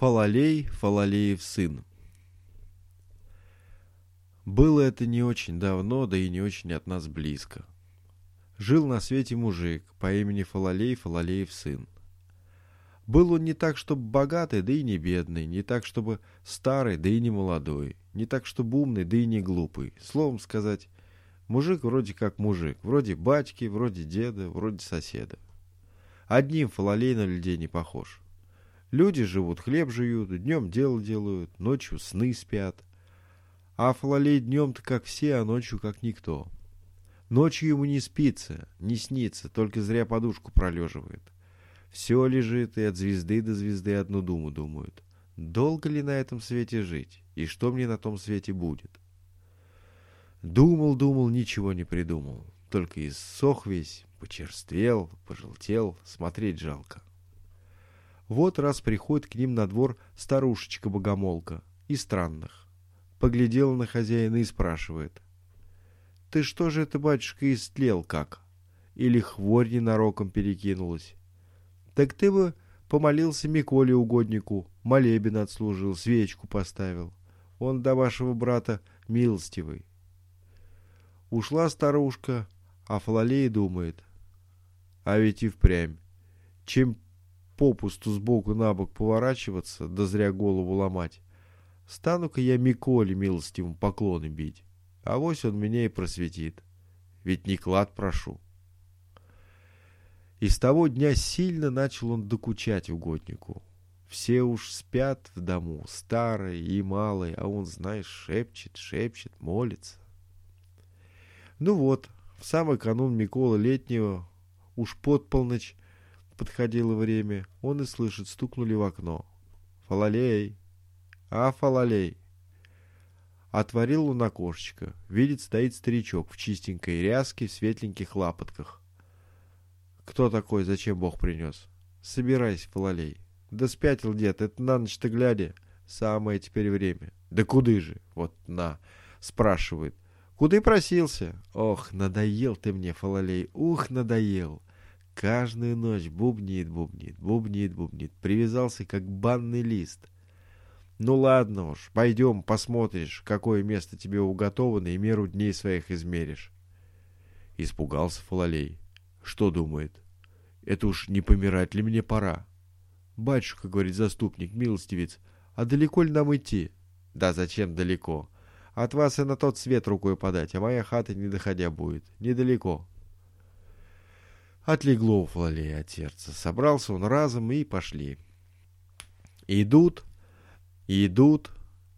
Фалалей, Фалалеев сын. Было это не очень давно, да и не очень от нас близко. Жил на свете мужик по имени Фалалей, Фалалеев сын. Был он не так, чтобы богатый, да и не бедный, не так, чтобы старый, да и не молодой, не так, чтобы умный, да и не глупый. Словом сказать, мужик вроде как мужик, вроде батьки, вроде деда, вроде соседа. Одним Фалалей на людей не похож. Люди живут, хлеб жуют, днем дело делают, ночью сны спят. А Фалалей днем-то как все, а ночью как никто. Ночью ему не спится, не снится, только зря подушку пролеживает. Все лежит и от звезды до звезды одну думу думают. Долго ли на этом свете жить? И что мне на том свете будет? Думал, думал, ничего не придумал. Только иссох весь, почерствел, пожелтел, смотреть жалко. Вот раз приходит к ним на двор старушечка-богомолка, и странных. Поглядела на хозяина и спрашивает. «Ты что же это, батюшка, истлел как? Или хворь ненароком перекинулась? Так ты бы помолился Миколе угоднику, молебен отслужил, свечку поставил. Он до вашего брата милостивый». Ушла старушка, а Фалалея думает. А ведь и впрямь. Чем попусту сбоку на бок поворачиваться, да зря голову ломать. Стану-ка я Миколе милостивым поклоны бить. а Авось он меня и просветит. Ведь не клад прошу. И с того дня сильно начал он докучать угоднику. Все уж спят в дому, старые и малые, а он, знаешь, шепчет, шепчет, молится. Ну вот, в самый канун Микола летнего, уж под полночь, подходило время, он и слышит, стукнули в окно. «Фалалей! А, Фалалей!» Отворил он окошечко. Видит, стоит старичок в чистенькой ряске, в светленьких лапотках. «Кто такой? Зачем Бог принес?» «Собирайся, Фалалей!» «Да спятил дед, это на ночь-то глядя. Самое теперь время». «Да куды же?» «Вот на!» Спрашивает. «Куды просился?» «Ох, надоел ты мне, Фалалей, ух, надоел!» Каждую ночь бубнит, бубнит, бубнит, бубнит. Привязался, как банный лист. Ну ладно уж, пойдем, посмотришь, какое место тебе уготовано, и меру дней своих измеришь. Испугался Фалалей. Что думает? Это уж не помирать ли мне пора? Батюшка, говорит заступник, милостивец, а далеко ли нам идти? Да зачем далеко? От вас и на тот свет рукой подать, а моя хата не доходя будет. Недалеко. Отлегло у Флалея от сердца. Собрался он разом и пошли. Идут, идут,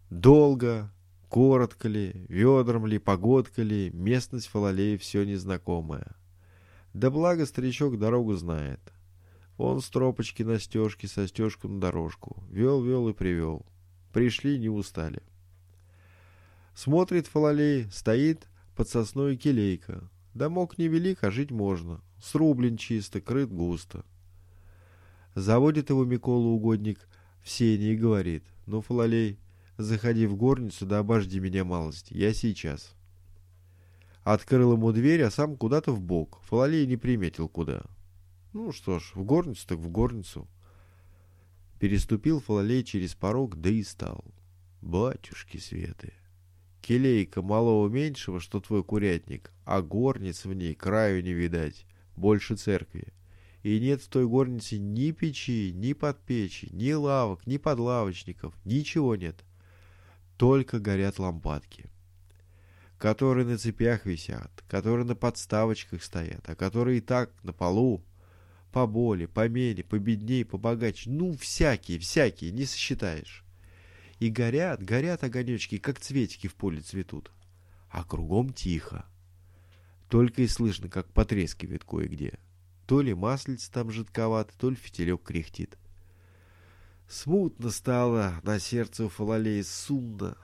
долго, коротко ли, ведром ли, погодка ли, местность Фалалея все незнакомая. Да благо старичок дорогу знает. Он с тропочки на стежке, со стежку на дорожку. Вел-вел и привел. Пришли, не устали. Смотрит Фалалей, стоит под сосной келейка. Домок невелик, а жить можно. Срублен чисто, крыт густо. Заводит его Микола угодник в сене и говорит, ну, Фалалей, заходи в горницу, да обожди меня малость, я сейчас. Открыл ему дверь, а сам куда-то в бок. Фалалей не приметил куда. Ну что ж, в горницу так в горницу. Переступил Фалалей через порог, да и стал. Батюшки светы. Келейка малого меньшего, что твой курятник, а горниц в ней краю не видать больше церкви. И нет в той горнице ни печи, ни подпечи, ни лавок, ни подлавочников, ничего нет. Только горят лампадки, которые на цепях висят, которые на подставочках стоят, а которые и так на полу, поболе, помеле, победней, побогаче, ну, всякие, всякие, не сосчитаешь. И горят, горят огонечки, как цветики в поле цветут. А кругом тихо. Только и слышно, как потрескивает кое-где. То ли маслица там жидковато, то ли фитилек кряхтит. Смутно стало на сердце у Фалалея сумно.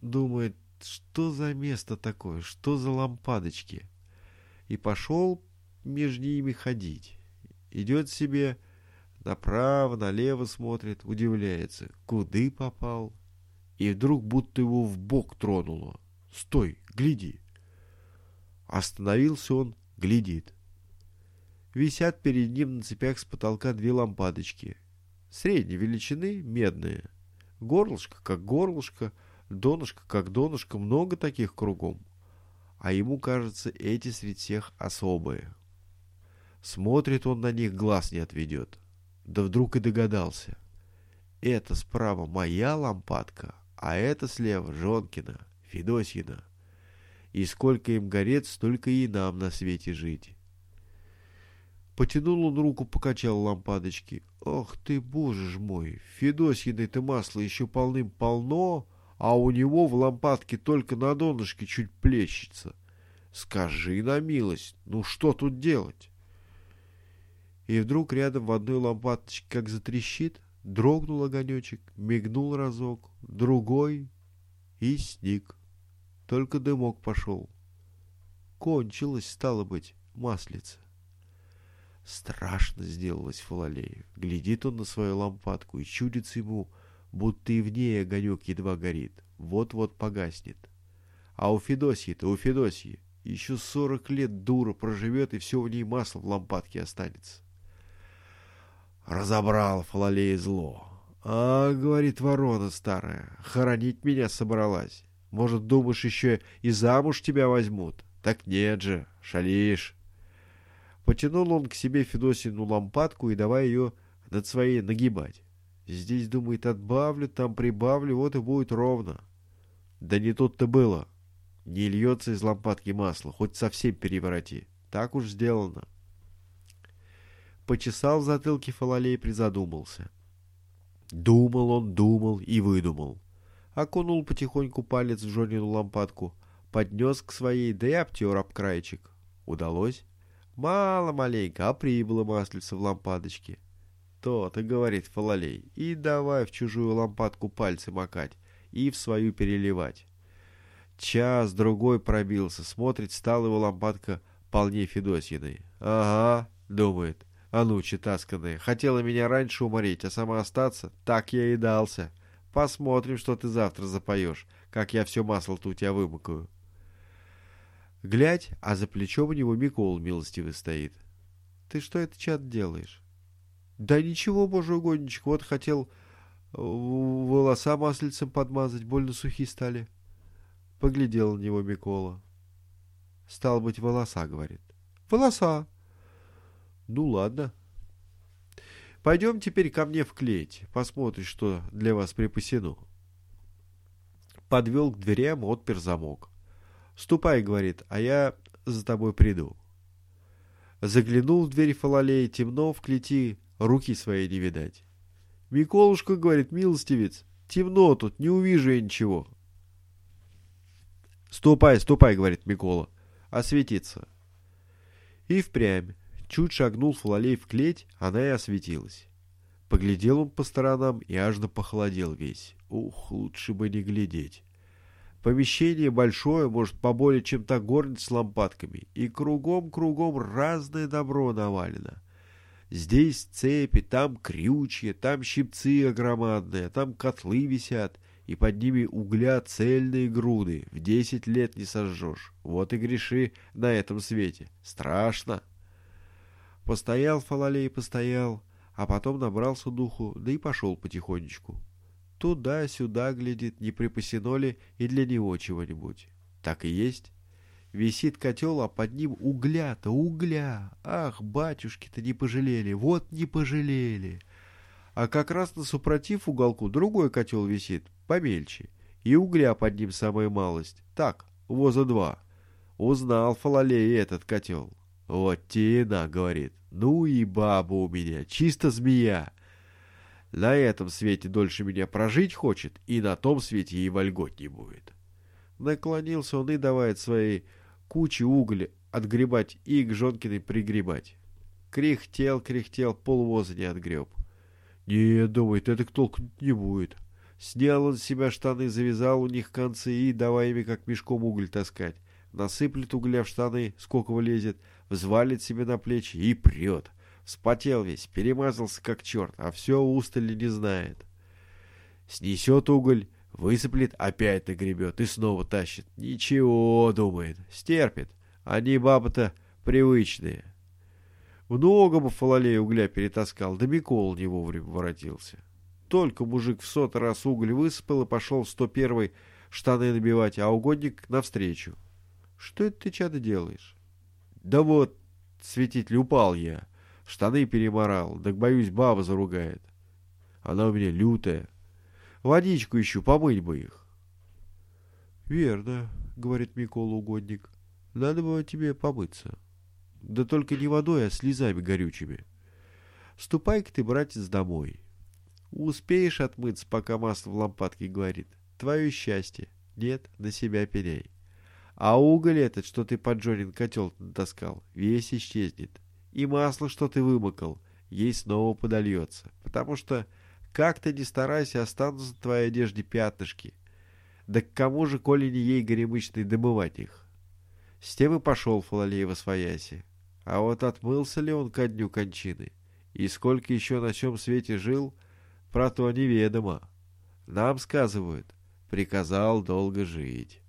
Думает, что за место такое, что за лампадочки. И пошел между ними ходить. Идет себе направо, налево смотрит, удивляется, куды попал. И вдруг будто его в бок тронуло. Стой, гляди. Остановился он, глядит. Висят перед ним на цепях с потолка две лампадочки. Средней величины, медные. Горлышко как горлышко, донышко как донышко, много таких кругом. А ему кажется, эти среди всех особые. Смотрит он на них, глаз не отведет. Да вдруг и догадался. Это справа моя лампадка, а это слева Жонкина, Федосьина. И сколько им горет, столько и нам на свете жить. Потянул он руку, покачал лампадочки. Ох ты, боже ж мой, Федосьиной-то масла еще полным-полно, а у него в лампадке только на донышке чуть плещется. Скажи на милость, ну что тут делать? И вдруг рядом в одной лампадочке как затрещит, дрогнул огонечек, мигнул разок, другой и сник. Только дымок пошел. Кончилось, стало быть, маслица. Страшно сделалось Фалалею. Глядит он на свою лампадку и чудится ему, будто и в ней огонек едва горит, вот-вот погаснет. А у Федосьи-то, у Федосьи, еще сорок лет дура проживет, и все в ней масло в лампадке останется. Разобрал Фалалея зло. «А, — говорит ворона старая, — хоронить меня собралась. Может, думаешь, еще и замуж тебя возьмут? Так нет же, шалишь. Потянул он к себе Федосину лампадку и давай ее над своей нагибать. Здесь, думает, отбавлю, там прибавлю, вот и будет ровно. Да не тут-то было. Не льется из лампадки масло, хоть совсем перевороти. Так уж сделано. Почесал в затылке Фалалей, призадумался. Думал он, думал и выдумал. Окунул потихоньку палец в Жонину лампадку, поднес к своей, да и обтер об краечек. Удалось? Мало маленько, а прибыло маслица в лампадочке. То-то, говорит Фалалей, и давай в чужую лампадку пальцы макать и в свою переливать. Час другой пробился, смотрит, стала его лампадка полней Федосьиной. Ага, думает, а ну, читасканная, хотела меня раньше уморить, а сама остаться? Так я и дался. Посмотрим, что ты завтра запоешь, как я все масло-то у тебя вымокаю. Глядь, а за плечом у него Микол милостивый стоит. Ты что это, чат, делаешь? Да ничего, боже угодничек, вот хотел э, волоса маслицем подмазать, больно сухие стали. Поглядел на него Микола. Стал быть, волоса, говорит. Волоса. Ну ладно. Пойдем теперь ко мне в клеть, посмотришь, что для вас припасено. Подвел к дверям, отпер замок. «Ступай», — говорит, — «а я за тобой приду». Заглянул в дверь Фалалея, темно в клети, руки своей не видать. «Миколушка», — говорит, — «милостивец, темно тут, не увижу я ничего». «Ступай, ступай», — говорит Микола, — «осветиться». И впрямь, чуть шагнул Фалалей в клеть, она и осветилась. Поглядел он по сторонам и аж похолодел весь. Ух, лучше бы не глядеть. Помещение большое, может, поболее, чем та горница с лампадками, и кругом-кругом разное добро навалено. Здесь цепи, там крючья, там щипцы огромадные, там котлы висят, и под ними угля цельные груды, в десять лет не сожжешь. Вот и греши на этом свете. Страшно. Постоял Фалалей, постоял, а потом набрался духу, да и пошел потихонечку. Туда-сюда глядит, не припасено ли и для него чего-нибудь. Так и есть. Висит котел, а под ним угля-то, угля. Ах, батюшки-то не пожалели, вот не пожалели. А как раз на супротив уголку другой котел висит, помельче. И угля под ним самая малость. Так, воза два. Узнал Фалалей этот котел. Вот тена, говорит. Ну и баба у меня, чисто змея. На этом свете дольше меня прожить хочет, и на том свете ей вольгот не будет. Наклонился он и давает своей куче угля отгребать и к Жонкиной пригребать. Кряхтел, кряхтел, полвоза не отгреб. Не, думает, это толку не будет. Снял он с себя штаны, завязал у них концы и давай ими как мешком уголь таскать. Насыплет угля в штаны, сколько влезет, взвалит себе на плечи и прет. — Спотел весь, перемазался как черт, а все устали не знает. Снесет уголь, высыплет, опять нагребет и снова тащит. Ничего, думает, стерпит. Они бабы-то привычные. Много бы Фалалей угля перетаскал, да Микол не вовремя воротился. Только мужик в сотый раз уголь высыпал и пошел в сто первый штаны набивать, а угодник навстречу. Что это ты, чадо, делаешь? Да вот, светитель, упал я. Штаны переморал, так боюсь, баба заругает. Она у меня лютая. Водичку ищу, помыть бы их. Верно, говорит Микола угодник. Надо бы тебе помыться. Да только не водой, а слезами горючими. Ступай-ка ты, братец, домой. Успеешь отмыться, пока масло в лампадке говорит. Твое счастье. Нет, на себя пеняй. А уголь этот, что ты под Джонин котел натаскал, весь исчезнет. И масло, что ты вымокал, ей снова подольется. Потому что, как ты не старайся, останутся в твоей одежде пятнышки. Да к кому же, коли не ей горемычной, добывать их? С тем и пошел Фалалей во свояси. А вот отмылся ли он ко дню кончины? И сколько еще на чем свете жил, про то неведомо. Нам сказывают, приказал долго жить.